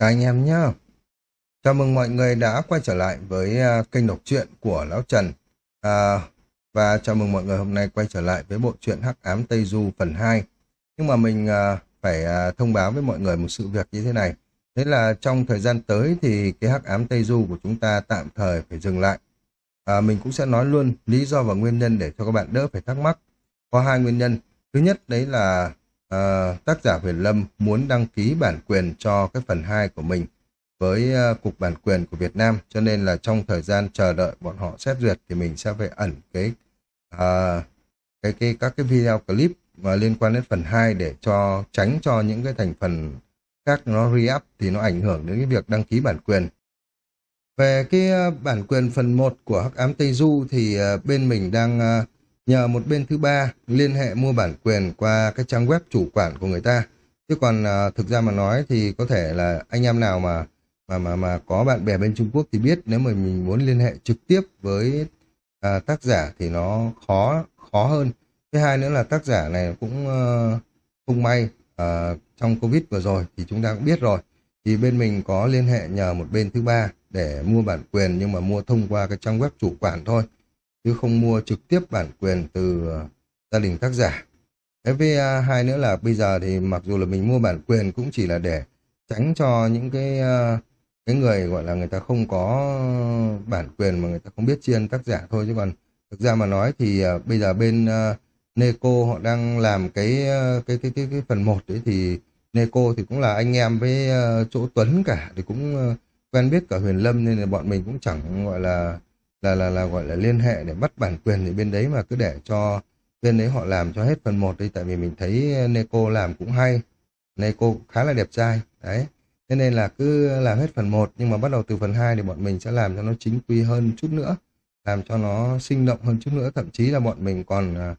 Các anh em nhá. Chào mừng mọi người đã quay trở lại với uh, kênh đọc truyện của Lão Trần. À, và chào mừng mọi người hôm nay quay trở lại với bộ truyện Hắc Ám Tây Du phần 2. Nhưng mà mình uh, phải uh, thông báo với mọi người một sự việc như thế này. Thế là trong thời gian tới thì cái Hắc Ám Tây Du của chúng ta tạm thời phải dừng lại. À, mình cũng sẽ nói luôn lý do và nguyên nhân để cho các bạn đỡ phải thắc mắc. Có hai nguyên nhân. Thứ nhất đấy là uh, tác giả Huyền Lâm muốn đăng ký bản quyền cho cái phần 2 của mình với uh, Cục Bản quyền của Việt Nam, cho nên là trong thời gian chờ đợi bọn họ xét duyệt thì mình sẽ phải ẩn cái uh, cái cái các cái video clip mà liên quan đến phần 2 để cho tránh cho những cái thành phần các nó re-up thì nó ảnh hưởng đến cái việc đăng ký bản quyền. Về cái bản quyền phần 1 của Hắc Ám Tây Du thì bên mình đang nhờ một bên thứ ba liên hệ mua bản quyền qua cái trang web chủ quản của người ta. Chứ còn uh, thực ra mà nói thì có thể là anh em nào mà mà mà mà có bạn bè bên Trung Quốc thì biết nếu mà mình muốn liên hệ trực tiếp với uh, tác giả thì nó khó khó hơn. Thứ hai nữa là tác giả này cũng uh, không may uh, trong Covid vừa rồi thì chúng ta cũng biết rồi. Thì bên mình có liên hệ nhờ một bên thứ ba để mua bản quyền nhưng mà mua thông qua cái trang web chủ quản thôi chứ không mua trực tiếp bản quyền từ ờ, gia đình tác giả. Cái với hai nữa là bây giờ thì mặc dù là mình mua bản quyền cũng chỉ là để tránh cho những cái ờ, cái người gọi là người ta không có bản quyền mà người ta không biết chiên tác giả thôi chứ còn thực ra mà nói thì ờ, bây giờ bên Neko họ đang làm cái cái, cái cái cái phần 1 đấy thì Neko thì cũng là anh em với chỗ Tuấn cả thì cũng quen biết cả Huyền Lâm nên là bọn mình cũng chẳng gọi là là là là gọi là liên hệ để bắt bản quyền thì bên đấy mà cứ để cho bên đấy họ làm cho hết phần 1 đi. Tại vì mình thấy ờ, Neko làm cũng hay. Neko khá là đẹp trai. Đấy. Thế nên là cứ làm hết phần 1 nhưng mà bắt đầu từ phần 2 thì bọn mình sẽ làm cho nó chính quy hơn chút nữa, làm cho nó sinh động hơn chút nữa. Thậm chí là bọn mình còn ờ,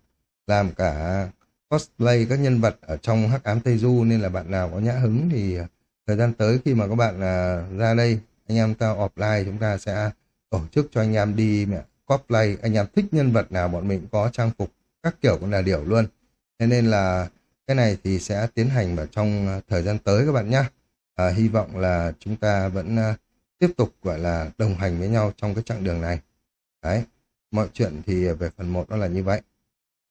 làm cả cosplay các nhân vật ở trong Hắc Ám Tây Du. Nên là bạn nào có nhã hứng thì ờ, thời gian tới khi mà các bạn ra đây, anh em ta offline chúng ta sẽ tổ chức cho anh em đi mẹ cosplay. Anh em thích nhân vật nào bọn mình có trang phục các kiểu cũng là điều luôn. Thế nên là cái này thì sẽ tiến hành vào trong à, thời gian tới các bạn nhé à, hy vọng là chúng ta vẫn uh, tiếp tục gọi là đồng hành với nhau trong cái chặng đường này. Đấy mọi chuyện thì về phần một nó là như vậy.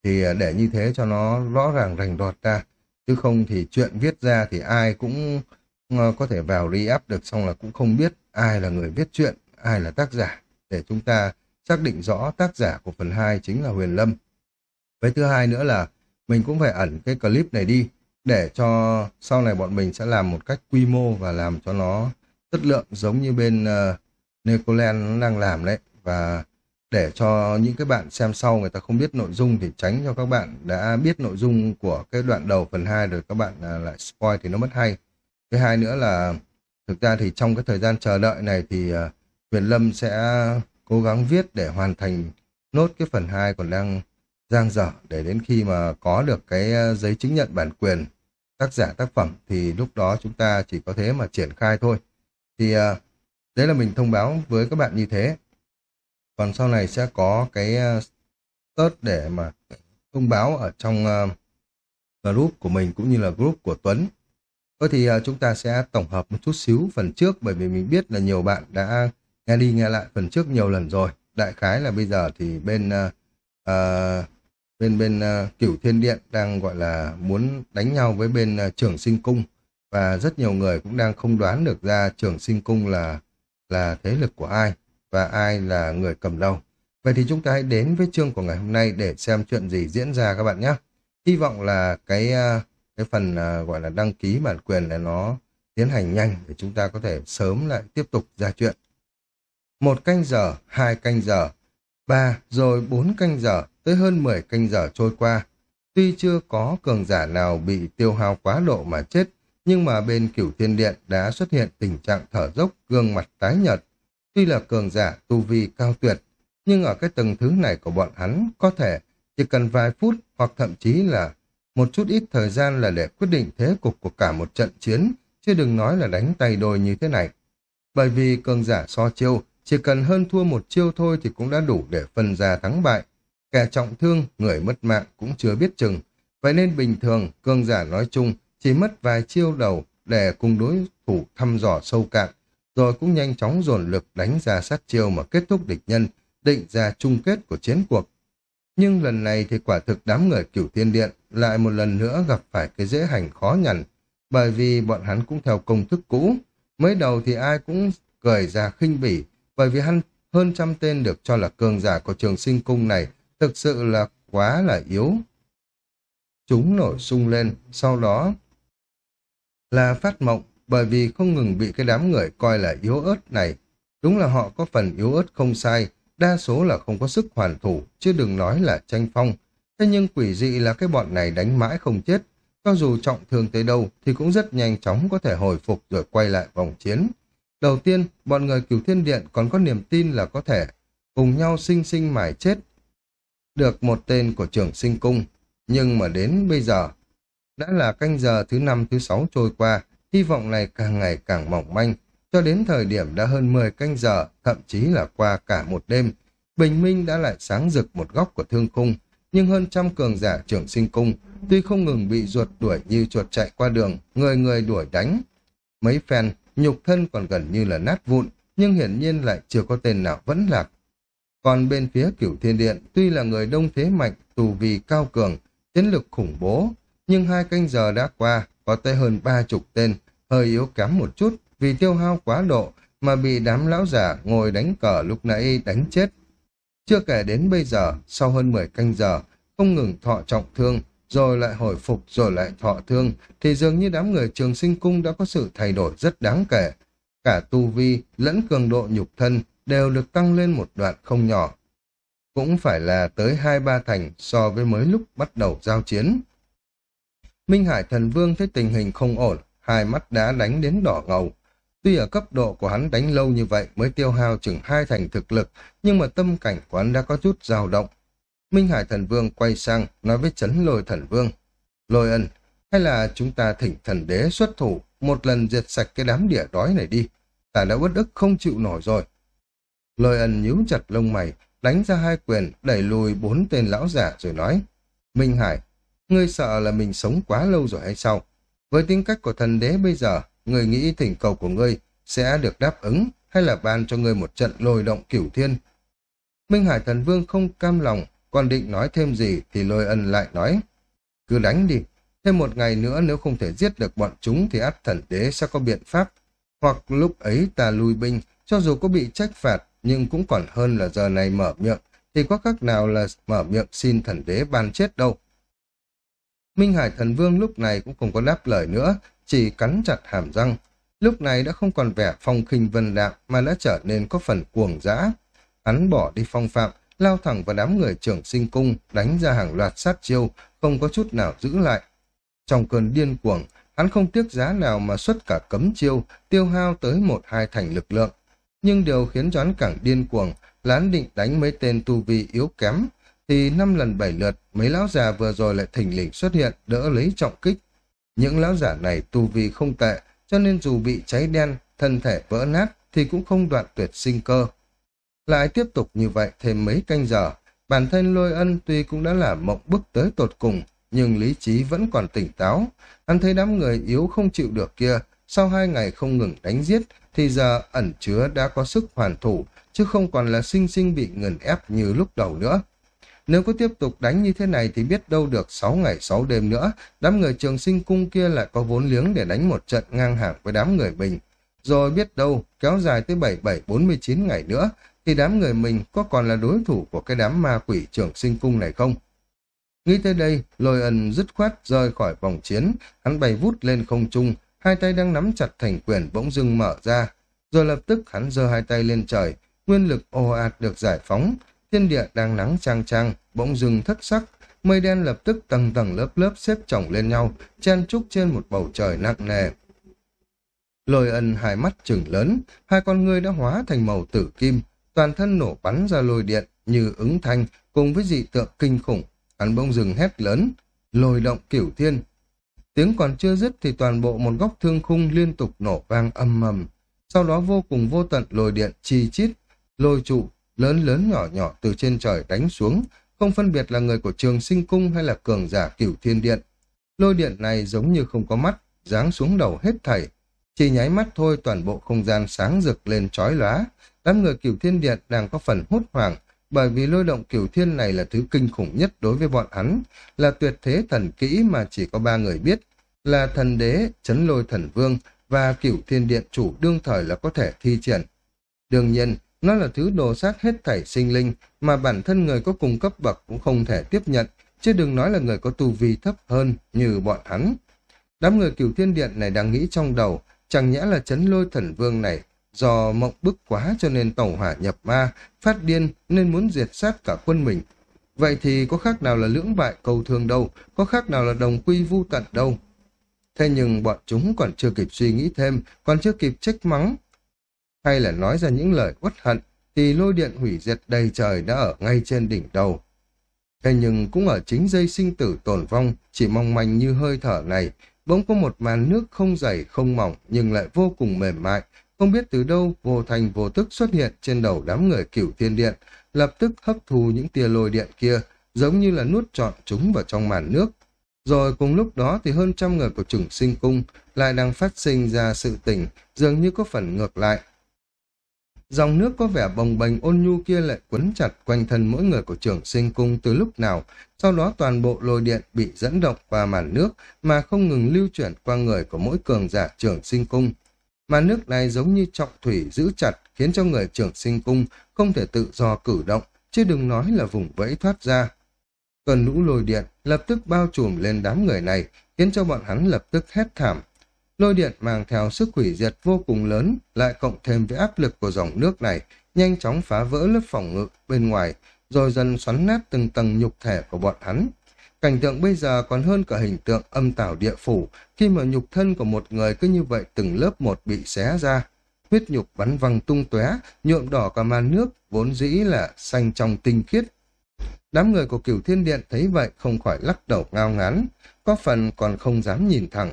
Thì à, để như thế cho nó rõ ràng rành rọt ra chứ không thì chuyện viết ra thì ai cũng ờ, có thể vào re-up được xong là cũng không biết ai là người viết chuyện ai là tác giả để chúng ta xác định rõ tác giả của phần 2 chính là Huyền Lâm. Với thứ hai nữa là mình cũng phải ẩn cái clip này đi để cho sau này bọn mình sẽ làm một cách quy mô và làm cho nó chất lượng giống như bên ờ, uh, Nicoland nó đang làm đấy và để cho những cái bạn xem sau người ta không biết nội dung thì tránh cho các bạn đã biết nội dung của cái đoạn đầu phần 2 rồi các bạn uh, lại spoil thì nó mất hay. Thứ hai nữa là thực ra thì trong cái thời gian chờ đợi này thì uh, Việt Lâm sẽ cố gắng viết để hoàn thành nốt cái phần 2 còn đang giang dở để đến khi mà có được cái ờ, giấy chứng nhận bản quyền, tác giả tác phẩm thì lúc đó chúng ta chỉ có thế mà triển khai thôi. Thì ờ, đấy là mình thông báo với các bạn như thế. Còn sau này sẽ có cái ờ, tớt để mà thông báo ở trong group của mình cũng như là group của Tuấn. Thôi thì chúng ta sẽ tổng hợp một chút xíu phần trước bởi vì mình biết là nhiều bạn đã nghe đi nghe lại phần trước nhiều lần rồi. Đại khái là bây giờ thì bên uh, uh, bên bên uh, cửu thiên điện đang gọi là muốn đánh nhau với bên uh, trưởng sinh cung. Và rất nhiều người cũng đang không đoán được ra trưởng sinh cung là là thế lực của ai và ai là người cầm đầu. Vậy thì chúng ta hãy đến với chương của ngày hôm nay để xem chuyện gì diễn ra các bạn nhé. Hy vọng là cái uh, cái phần uh, gọi là đăng ký bản quyền là nó tiến hành nhanh để chúng ta có thể sớm lại tiếp tục ra chuyện một canh giờ, hai canh giờ, ba, rồi bốn canh giờ, tới hơn mười canh giờ trôi qua. Tuy chưa có cường giả nào bị tiêu hao quá độ mà chết, nhưng mà bên cửu thiên điện đã xuất hiện tình trạng thở dốc, gương mặt tái nhợt. Tuy là cường giả tu vi cao tuyệt, nhưng ở cái tầng thứ này của bọn hắn có thể chỉ cần vài phút hoặc thậm chí là một chút ít thời gian là để quyết định thế cục của cả một trận chiến, chứ đừng nói là đánh tay đôi như thế này. Bởi vì cường giả so chiêu chỉ cần hơn thua một chiêu thôi thì cũng đã đủ để phân ra thắng bại. Kẻ trọng thương, người mất mạng cũng chưa biết chừng. Vậy nên bình thường, cương giả nói chung chỉ mất vài chiêu đầu để cùng đối thủ thăm dò sâu cạn, rồi cũng nhanh chóng dồn lực đánh ra sát chiêu mà kết thúc địch nhân, định ra chung kết của chiến cuộc. Nhưng lần này thì quả thực đám người cửu thiên điện lại một lần nữa gặp phải cái dễ hành khó nhằn, bởi vì bọn hắn cũng theo công thức cũ. Mới đầu thì ai cũng cười ra khinh bỉ, bởi vì hắn hơn trăm tên được cho là cường giả của trường sinh cung này thực sự là quá là yếu. Chúng nổi sung lên, sau đó là phát mộng, bởi vì không ngừng bị cái đám người coi là yếu ớt này. Đúng là họ có phần yếu ớt không sai, đa số là không có sức hoàn thủ, chứ đừng nói là tranh phong. Thế nhưng quỷ dị là cái bọn này đánh mãi không chết, cho dù trọng thương tới đâu thì cũng rất nhanh chóng có thể hồi phục rồi quay lại vòng chiến. Đầu tiên, bọn người cửu thiên điện còn có niềm tin là có thể cùng nhau sinh sinh mải chết được một tên của trưởng sinh cung. Nhưng mà đến bây giờ, đã là canh giờ thứ năm thứ sáu trôi qua, hy vọng này càng ngày càng mỏng manh, cho đến thời điểm đã hơn 10 canh giờ, thậm chí là qua cả một đêm, bình minh đã lại sáng rực một góc của thương khung, nhưng hơn trăm cường giả trưởng sinh cung, tuy không ngừng bị ruột đuổi như chuột chạy qua đường, người người đuổi đánh. Mấy phen, nhục thân còn gần như là nát vụn, nhưng hiển nhiên lại chưa có tên nào vẫn lạc. Còn bên phía cửu thiên điện, tuy là người đông thế mạnh, tù vì cao cường, chiến lực khủng bố, nhưng hai canh giờ đã qua, có tới hơn ba chục tên, hơi yếu kém một chút, vì tiêu hao quá độ mà bị đám lão giả ngồi đánh cờ lúc nãy đánh chết. Chưa kể đến bây giờ, sau hơn 10 canh giờ, không ngừng thọ trọng thương, rồi lại hồi phục, rồi lại thọ thương, thì dường như đám người trường sinh cung đã có sự thay đổi rất đáng kể. Cả tu vi, lẫn cường độ nhục thân đều được tăng lên một đoạn không nhỏ. Cũng phải là tới hai ba thành so với mới lúc bắt đầu giao chiến. Minh Hải Thần Vương thấy tình hình không ổn, hai mắt đã đánh đến đỏ ngầu. Tuy ở cấp độ của hắn đánh lâu như vậy mới tiêu hao chừng hai thành thực lực, nhưng mà tâm cảnh của hắn đã có chút dao động. Minh Hải Thần Vương quay sang, nói với chấn lôi thần vương. Lôi ân, hay là chúng ta thỉnh thần đế xuất thủ, một lần diệt sạch cái đám địa đói này đi. Ta đã bất ức không chịu nổi rồi. Lôi ân nhíu chặt lông mày, đánh ra hai quyền, đẩy lùi bốn tên lão giả rồi nói. Minh Hải, ngươi sợ là mình sống quá lâu rồi hay sao? Với tính cách của thần đế bây giờ, người nghĩ thỉnh cầu của ngươi sẽ được đáp ứng hay là ban cho ngươi một trận lôi động cửu thiên? Minh Hải thần vương không cam lòng, còn định nói thêm gì thì lôi ân lại nói. Cứ đánh đi, thêm một ngày nữa nếu không thể giết được bọn chúng thì át thần đế sẽ có biện pháp. Hoặc lúc ấy ta lui binh, cho dù có bị trách phạt, nhưng cũng còn hơn là giờ này mở miệng, thì có cách nào là mở miệng xin thần đế ban chết đâu. Minh Hải thần vương lúc này cũng không có đáp lời nữa, chỉ cắn chặt hàm răng. Lúc này đã không còn vẻ phong khinh vân đạm mà đã trở nên có phần cuồng dã. Hắn bỏ đi phong phạm, lao thẳng vào đám người trưởng sinh cung, đánh ra hàng loạt sát chiêu, không có chút nào giữ lại. Trong cơn điên cuồng, hắn không tiếc giá nào mà xuất cả cấm chiêu, tiêu hao tới một hai thành lực lượng. Nhưng điều khiến cho hắn càng điên cuồng là hắn định đánh mấy tên tu vi yếu kém, thì năm lần bảy lượt, mấy lão già vừa rồi lại thỉnh lình xuất hiện, đỡ lấy trọng kích. Những lão giả này tu vi không tệ, cho nên dù bị cháy đen, thân thể vỡ nát, thì cũng không đoạn tuyệt sinh cơ. Lại tiếp tục như vậy thêm mấy canh giờ, bản thân lôi ân tuy cũng đã là mộng bức tới tột cùng, nhưng lý trí vẫn còn tỉnh táo. Hắn thấy đám người yếu không chịu được kia, sau hai ngày không ngừng đánh giết, thì giờ ẩn chứa đã có sức hoàn thủ, chứ không còn là sinh sinh bị ngừng ép như lúc đầu nữa. Nếu có tiếp tục đánh như thế này thì biết đâu được 6 ngày 6 đêm nữa, đám người trường sinh cung kia lại có vốn liếng để đánh một trận ngang hàng với đám người mình. Rồi biết đâu, kéo dài tới 77-49 ngày nữa, thì đám người mình có còn là đối thủ của cái đám ma quỷ trường sinh cung này không? Nghĩ tới đây, lôi ẩn dứt khoát rời khỏi vòng chiến, hắn bay vút lên không trung, hai tay đang nắm chặt thành quyền bỗng dưng mở ra. Rồi lập tức hắn giơ hai tay lên trời, nguyên lực ồ ạt được giải phóng, thiên địa đang nắng trang trang, bỗng dưng thất sắc, mây đen lập tức tầng tầng lớp lớp xếp chồng lên nhau, chen trúc trên một bầu trời nặng nề. Lôi ân hai mắt trừng lớn, hai con ngươi đã hóa thành màu tử kim, toàn thân nổ bắn ra lôi điện như ứng thanh cùng với dị tượng kinh khủng. Hắn bỗng dừng hét lớn, lôi động cửu thiên. Tiếng còn chưa dứt thì toàn bộ một góc thương khung liên tục nổ vang âm mầm. Sau đó vô cùng vô tận lôi điện chi chít, lôi trụ, lớn lớn nhỏ nhỏ từ trên trời đánh xuống, không phân biệt là người của trường sinh cung hay là cường giả cửu thiên điện. Lôi điện này giống như không có mắt, giáng xuống đầu hết thảy. Chỉ nháy mắt thôi toàn bộ không gian sáng rực lên chói lóa. Đám người cửu thiên điện đang có phần hốt hoảng, bởi vì lôi động cửu thiên này là thứ kinh khủng nhất đối với bọn hắn, là tuyệt thế thần kỹ mà chỉ có ba người biết, là thần đế, chấn lôi thần vương và cửu thiên điện chủ đương thời là có thể thi triển. Đương nhiên, nó là thứ đồ sát hết thảy sinh linh mà bản thân người có cùng cấp bậc cũng không thể tiếp nhận, chứ đừng nói là người có tu vi thấp hơn như bọn hắn. Đám người cửu thiên điện này đang nghĩ trong đầu, chẳng nhẽ là chấn lôi thần vương này do mộng bức quá cho nên tẩu hỏa nhập ma, phát điên nên muốn diệt sát cả quân mình. Vậy thì có khác nào là lưỡng bại cầu thường đâu, có khác nào là đồng quy vu tận đâu. Thế nhưng bọn chúng còn chưa kịp suy nghĩ thêm, còn chưa kịp trách mắng, hay là nói ra những lời uất hận, thì lôi điện hủy diệt đầy trời đã ở ngay trên đỉnh đầu. Thế nhưng cũng ở chính dây sinh tử tổn vong, chỉ mong manh như hơi thở này, bỗng có một màn nước không dày không mỏng nhưng lại vô cùng mềm mại, không biết từ đâu vô thành vô tức xuất hiện trên đầu đám người cửu thiên điện, lập tức hấp thu những tia lôi điện kia, giống như là nuốt trọn chúng vào trong màn nước. Rồi cùng lúc đó thì hơn trăm người của trùng sinh cung lại đang phát sinh ra sự tỉnh, dường như có phần ngược lại. Dòng nước có vẻ bồng bềnh ôn nhu kia lại quấn chặt quanh thân mỗi người của trưởng sinh cung từ lúc nào, sau đó toàn bộ lôi điện bị dẫn động qua màn nước mà không ngừng lưu chuyển qua người của mỗi cường giả trưởng sinh cung mà nước này giống như trọng thủy giữ chặt khiến cho người trưởng sinh cung không thể tự do cử động, chứ đừng nói là vùng vẫy thoát ra. Cơn lũ lôi điện lập tức bao trùm lên đám người này, khiến cho bọn hắn lập tức hét thảm, Lôi điện mang theo sức hủy diệt vô cùng lớn, lại cộng thêm với áp lực của dòng nước này, nhanh chóng phá vỡ lớp phòng ngự bên ngoài, rồi dần xoắn nát từng tầng nhục thể của bọn hắn. Cảnh tượng bây giờ còn hơn cả hình tượng âm tảo địa phủ, khi mà nhục thân của một người cứ như vậy từng lớp một bị xé ra. Huyết nhục bắn văng tung tóe, nhuộm đỏ cả màn nước, vốn dĩ là xanh trong tinh khiết. Đám người của cửu thiên điện thấy vậy không khỏi lắc đầu ngao ngán, có phần còn không dám nhìn thẳng.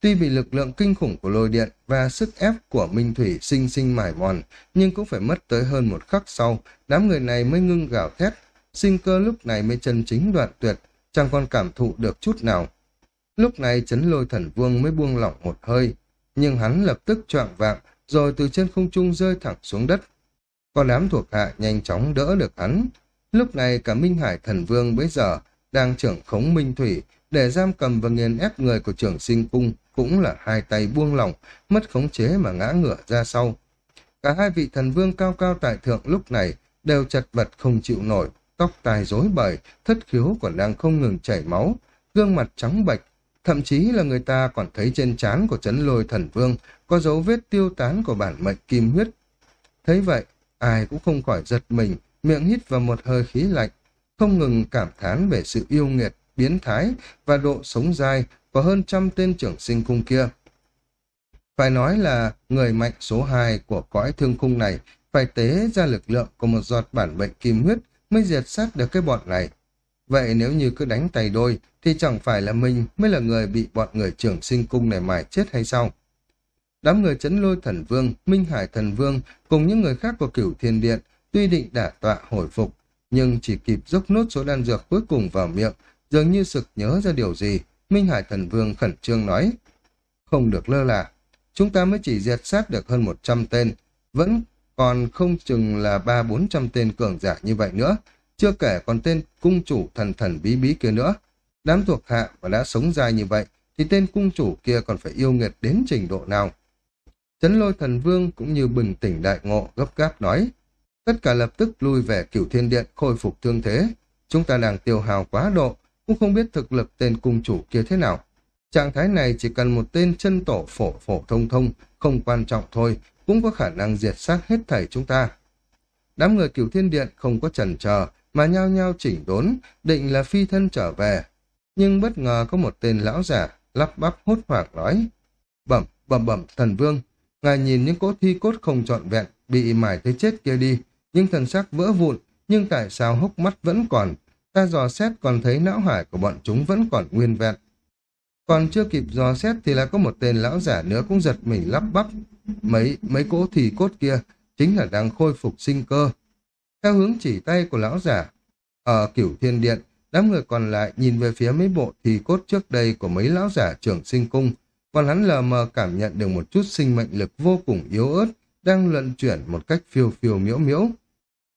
Tuy bị lực lượng kinh khủng của lôi điện và sức ép của Minh Thủy sinh sinh mải mòn, nhưng cũng phải mất tới hơn một khắc sau, đám người này mới ngưng gào thét. Sinh cơ lúc này mới chân chính đoạn tuyệt, chẳng còn cảm thụ được chút nào. Lúc này chấn lôi thần vương mới buông lỏng một hơi, nhưng hắn lập tức choạng vạng, rồi từ trên không trung rơi thẳng xuống đất. Còn đám thuộc hạ nhanh chóng đỡ được hắn. Lúc này cả Minh Hải thần vương bây giờ đang trưởng khống Minh Thủy, để giam cầm và nghiền ép người của trưởng sinh cung cũng là hai tay buông lỏng, mất khống chế mà ngã ngửa ra sau. Cả hai vị thần vương cao cao tại thượng lúc này đều chật vật không chịu nổi, tóc tai rối bời, thất khiếu còn đang không ngừng chảy máu, gương mặt trắng bệch, thậm chí là người ta còn thấy trên trán của chấn lôi thần vương có dấu vết tiêu tán của bản mệnh kim huyết. Thấy vậy, ai cũng không khỏi giật mình, miệng hít vào một hơi khí lạnh, không ngừng cảm thán về sự yêu nghiệt, biến thái và độ sống dai của hơn trăm tên trưởng sinh cung kia. Phải nói là người mạnh số 2 của cõi thương khung này phải tế ra lực lượng của một giọt bản bệnh kim huyết mới diệt sát được cái bọn này. Vậy nếu như cứ đánh tay đôi thì chẳng phải là mình mới là người bị bọn người trưởng sinh cung này mài chết hay sao? Đám người chấn lôi thần vương, minh hải thần vương cùng những người khác của cửu thiên điện tuy định đả tọa hồi phục nhưng chỉ kịp dốc nốt số đan dược cuối cùng vào miệng dường như sực nhớ ra điều gì Minh Hải Thần Vương khẩn trương nói. Không được lơ là, chúng ta mới chỉ diệt sát được hơn 100 tên, vẫn còn không chừng là ba bốn trăm tên cường giả như vậy nữa, chưa kể còn tên cung chủ thần thần bí bí kia nữa. Đám thuộc hạ và đã sống dài như vậy, thì tên cung chủ kia còn phải yêu nghiệt đến trình độ nào. Chấn lôi thần vương cũng như bừng tỉnh đại ngộ gấp gáp nói. Tất cả lập tức lui về cửu thiên điện khôi phục thương thế. Chúng ta đang tiêu hào quá độ, cũng không biết thực lực tên cung chủ kia thế nào. Trạng thái này chỉ cần một tên chân tổ phổ phổ thông thông, không quan trọng thôi, cũng có khả năng diệt sát hết thảy chúng ta. Đám người cửu thiên điện không có chần chờ mà nhao nhao chỉnh đốn, định là phi thân trở về. Nhưng bất ngờ có một tên lão giả lắp bắp hốt hoảng nói. Bẩm, bẩm bẩm, thần vương, ngài nhìn những cỗ thi cốt không trọn vẹn, bị mải tới chết kia đi, nhưng thần sắc vỡ vụn, nhưng tại sao hốc mắt vẫn còn, Ta dò xét còn thấy não hải của bọn chúng vẫn còn nguyên vẹn. Còn chưa kịp dò xét thì là có một tên lão giả nữa cũng giật mình lắp bắp. Mấy, mấy cỗ thì cốt kia chính là đang khôi phục sinh cơ. Theo hướng chỉ tay của lão giả, ở cửu thiên điện, đám người còn lại nhìn về phía mấy bộ thì cốt trước đây của mấy lão giả trưởng sinh cung, Còn hắn lờ mờ cảm nhận được một chút sinh mệnh lực vô cùng yếu ớt, đang luận chuyển một cách phiêu phiêu miễu miễu.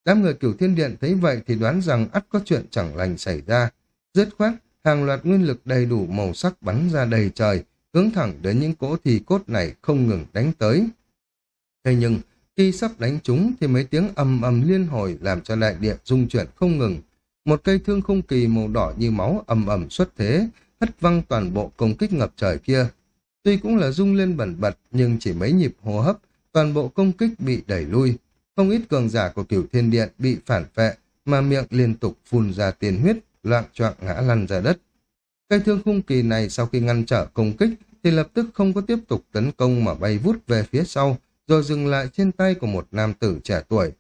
Đám người cửu thiên điện thấy vậy thì đoán rằng ắt có chuyện chẳng lành xảy ra. Dứt khoát, hàng loạt nguyên lực đầy đủ màu sắc bắn ra đầy trời, hướng thẳng đến những cỗ thi cốt này không ngừng đánh tới. Thế nhưng, khi sắp đánh chúng thì mấy tiếng ầm ầm liên hồi làm cho đại địa rung chuyển không ngừng. Một cây thương không kỳ màu đỏ như máu ầm ầm xuất thế, hất văng toàn bộ công kích ngập trời kia. Tuy cũng là rung lên bẩn bật nhưng chỉ mấy nhịp hô hấp, toàn bộ công kích bị đẩy lui. Không ít cường giả của cửu thiên điện bị phản vệ mà miệng liên tục phun ra tiền huyết, loạn choạng ngã lăn ra đất. Cây thương khung kỳ này sau khi ngăn trở công kích thì lập tức không có tiếp tục tấn công mà bay vút về phía sau, rồi dừng lại trên tay của một nam tử trẻ tuổi.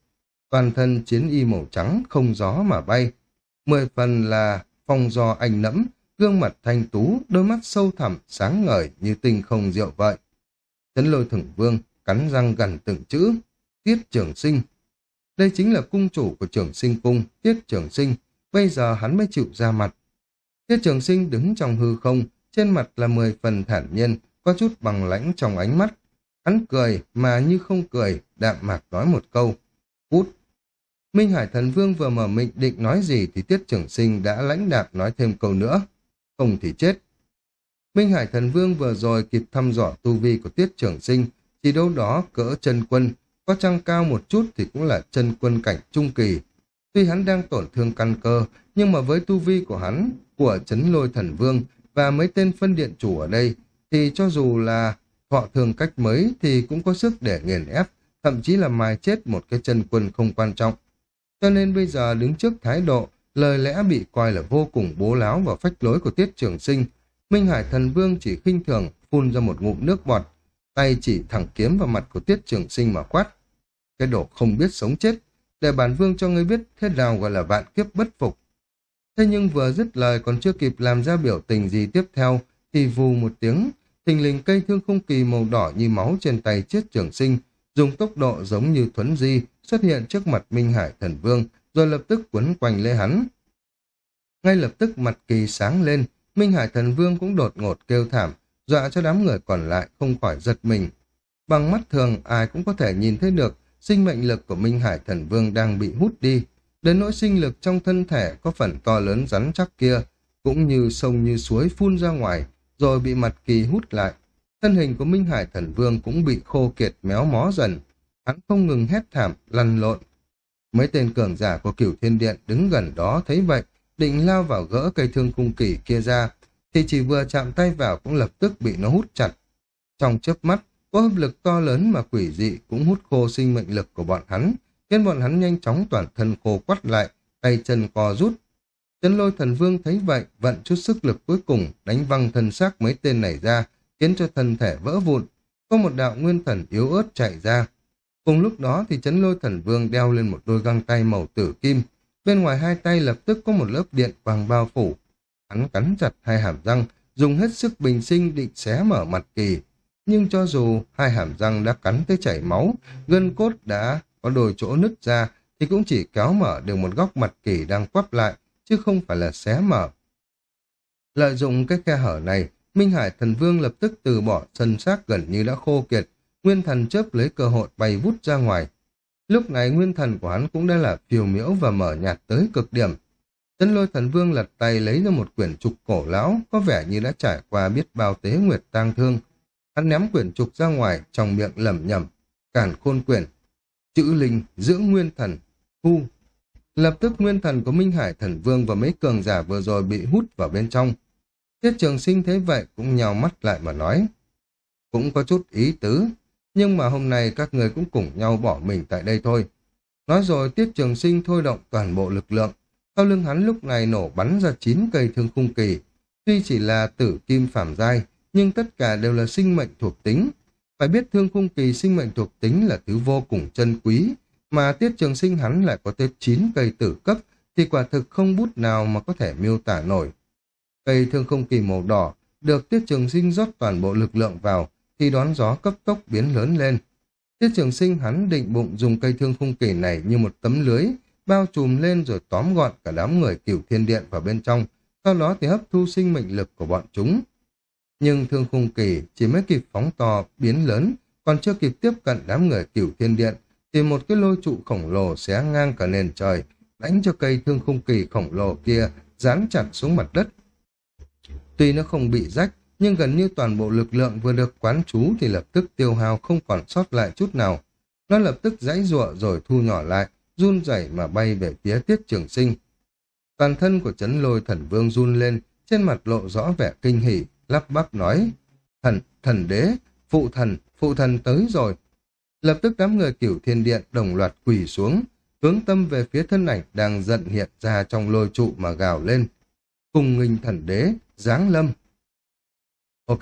Toàn thân chiến y màu trắng không gió mà bay. Mười phần là phong do anh nẫm, gương mặt thanh tú, đôi mắt sâu thẳm, sáng ngời như tinh không rượu vậy. Chấn lôi thửng vương, cắn răng gần từng chữ, tiết trường sinh. Đây chính là cung chủ của trường sinh cung, tiết trường sinh, bây giờ hắn mới chịu ra mặt. Tiết trường sinh đứng trong hư không, trên mặt là mười phần thản nhiên, có chút bằng lãnh trong ánh mắt. Hắn cười mà như không cười, đạm mạc nói một câu. Cút! Minh Hải Thần Vương vừa mở miệng định nói gì thì Tiết Trường Sinh đã lãnh đạp nói thêm câu nữa. Không thì chết. Minh Hải Thần Vương vừa rồi kịp thăm dò tu vi của Tiết Trường Sinh, chỉ đâu đó cỡ chân quân, có trăng cao một chút thì cũng là chân quân cảnh trung kỳ. Tuy hắn đang tổn thương căn cơ, nhưng mà với tu vi của hắn, của chấn lôi thần vương và mấy tên phân điện chủ ở đây, thì cho dù là thọ thường cách mấy thì cũng có sức để nghiền ép, thậm chí là mài chết một cái chân quân không quan trọng. Cho nên bây giờ đứng trước thái độ, lời lẽ bị coi là vô cùng bố láo và phách lối của Tiết Trường Sinh. Minh Hải Thần Vương chỉ khinh thường, phun ra một ngụm nước bọt, tay chỉ thẳng kiếm vào mặt của Tiết Trường Sinh mà quát. Cái đồ không biết sống chết, để bản vương cho ngươi biết thế nào gọi là vạn kiếp bất phục. Thế nhưng vừa dứt lời còn chưa kịp làm ra biểu tình gì tiếp theo, thì vù một tiếng, thình lình cây thương không kỳ màu đỏ như máu trên tay chết trường sinh, dùng tốc độ giống như thuấn di, xuất hiện trước mặt Minh Hải Thần Vương, rồi lập tức quấn quanh lê hắn. Ngay lập tức mặt kỳ sáng lên, Minh Hải Thần Vương cũng đột ngột kêu thảm, dọa cho đám người còn lại không khỏi giật mình. Bằng mắt thường ai cũng có thể nhìn thấy được sinh mệnh lực của Minh Hải Thần Vương đang bị hút đi, đến nỗi sinh lực trong thân thể có phần to lớn rắn chắc kia, cũng như sông như suối phun ra ngoài, rồi bị mặt kỳ hút lại. Thân hình của Minh Hải Thần Vương cũng bị khô kiệt méo mó dần, hắn không ngừng hét thảm, lăn lộn. Mấy tên cường giả của cửu thiên điện đứng gần đó thấy vậy, định lao vào gỡ cây thương cung kỳ kia ra, thì chỉ vừa chạm tay vào cũng lập tức bị nó hút chặt. Trong chớp mắt, có hấp lực to lớn mà quỷ dị cũng hút khô sinh mệnh lực của bọn hắn, khiến bọn hắn nhanh chóng toàn thân khô quắt lại, tay chân co rút. Chân lôi thần vương thấy vậy, vận chút sức lực cuối cùng, đánh văng thân xác mấy tên này ra, khiến cho thân thể vỡ vụn. Có một đạo nguyên thần yếu ớt chạy ra. Cùng lúc đó thì chấn lôi thần vương đeo lên một đôi găng tay màu tử kim. Bên ngoài hai tay lập tức có một lớp điện quang bao phủ. Hắn cắn chặt hai hàm răng, dùng hết sức bình sinh định xé mở mặt kỳ, nhưng cho dù hai hàm răng đã cắn tới chảy máu, gân cốt đã có đôi chỗ nứt ra, thì cũng chỉ kéo mở được một góc mặt kỳ đang quắp lại, chứ không phải là xé mở. Lợi dụng cái khe hở này, Minh Hải thần vương lập tức từ bỏ sân xác gần như đã khô kiệt, nguyên thần chớp lấy cơ hội bay vút ra ngoài. Lúc này nguyên thần của hắn cũng đã là phiêu miễu và mở nhạt tới cực điểm. Tân lôi thần vương lật tay lấy ra một quyển trục cổ lão, có vẻ như đã trải qua biết bao tế nguyệt tang thương, Hắn ném quyển trục ra ngoài, trong miệng lẩm nhẩm, cản khôn quyển, chữ linh, dưỡng nguyên thần, thu. Lập tức nguyên thần của Minh Hải thần vương và mấy cường giả vừa rồi bị hút vào bên trong. Tiết trường sinh thấy vậy cũng nhào mắt lại mà nói. Cũng có chút ý tứ, nhưng mà hôm nay các người cũng cùng nhau bỏ mình tại đây thôi. Nói rồi tiết trường sinh thôi động toàn bộ lực lượng. Sau lưng hắn lúc này nổ bắn ra chín cây thương khung kỳ. Tuy chỉ là tử kim phàm giai, nhưng tất cả đều là sinh mệnh thuộc tính. Phải biết thương khung kỳ sinh mệnh thuộc tính là thứ vô cùng chân quý, mà tiết trường sinh hắn lại có tới 9 cây tử cấp, thì quả thực không bút nào mà có thể miêu tả nổi. Cây thương khung kỳ màu đỏ, được tiết trường sinh rót toàn bộ lực lượng vào, thì đón gió cấp tốc biến lớn lên. Tiết trường sinh hắn định bụng dùng cây thương khung kỳ này như một tấm lưới, bao trùm lên rồi tóm gọn cả đám người cửu thiên điện vào bên trong, sau đó thì hấp thu sinh mệnh lực của bọn chúng. Nhưng thương khung kỳ chỉ mới kịp phóng to, biến lớn, còn chưa kịp tiếp cận đám người cửu thiên điện, thì một cái lôi trụ khổng lồ xé ngang cả nền trời, đánh cho cây thương khung kỳ khổng lồ kia dán chặt xuống mặt đất. Tuy nó không bị rách, nhưng gần như toàn bộ lực lượng vừa được quán chú thì lập tức tiêu hao không còn sót lại chút nào. Nó lập tức giãy giụa rồi thu nhỏ lại, run rẩy mà bay về phía tiết trường sinh. Toàn thân của chấn lôi thần vương run lên, trên mặt lộ rõ vẻ kinh hỉ, lắp bắp nói, thần, thần đế, phụ thần, phụ thần tới rồi. Lập tức đám người cửu thiên điện đồng loạt quỳ xuống, hướng tâm về phía thân ảnh đang giận hiện ra trong lôi trụ mà gào lên. Cùng nghinh thần đế, giáng lâm. Ok,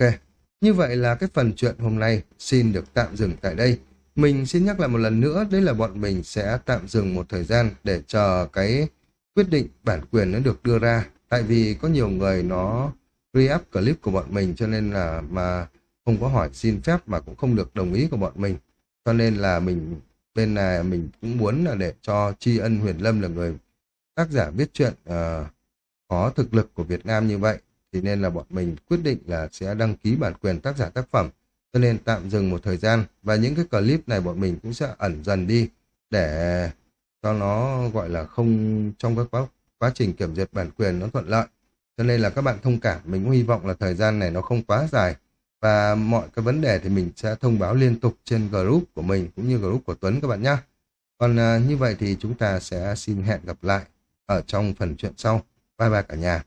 như vậy là cái phần chuyện hôm nay xin được tạm dừng tại đây. Mình xin nhắc lại một lần nữa, đấy là bọn mình sẽ tạm dừng một thời gian để chờ cái quyết định bản quyền nó được đưa ra. Tại vì có nhiều người nó re-up clip của bọn mình cho nên là mà không có hỏi xin phép mà cũng không được đồng ý của bọn mình. Cho nên là mình bên này mình cũng muốn là để cho tri ân Huyền Lâm là người tác giả viết truyện uh, có thực lực của Việt Nam như vậy thì nên là bọn mình quyết định là sẽ đăng ký bản quyền tác giả tác phẩm cho nên tạm dừng một thời gian và những cái clip này bọn mình cũng sẽ ẩn dần đi để cho nó gọi là không trong cái quá, quá trình kiểm duyệt bản quyền nó thuận lợi cho nên là các bạn thông cảm, mình cũng hy vọng là thời gian này nó không quá dài. Và mọi cái vấn đề thì mình sẽ thông báo liên tục trên group của mình cũng như group của Tuấn các bạn nhé còn à, như vậy thì chúng ta sẽ xin hẹn gặp lại ở trong phần chuyện sau. Bye bye cả nhà.